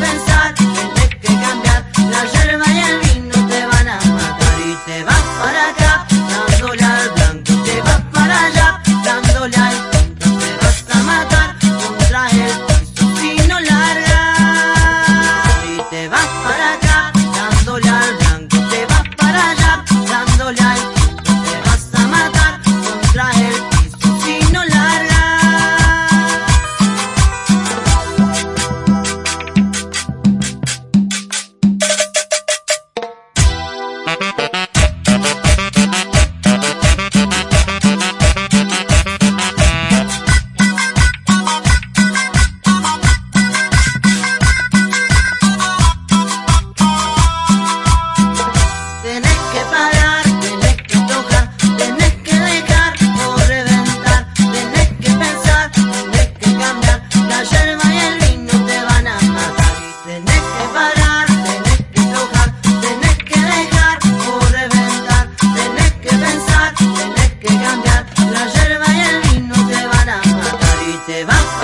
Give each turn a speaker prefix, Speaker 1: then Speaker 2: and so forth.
Speaker 1: pensar. te.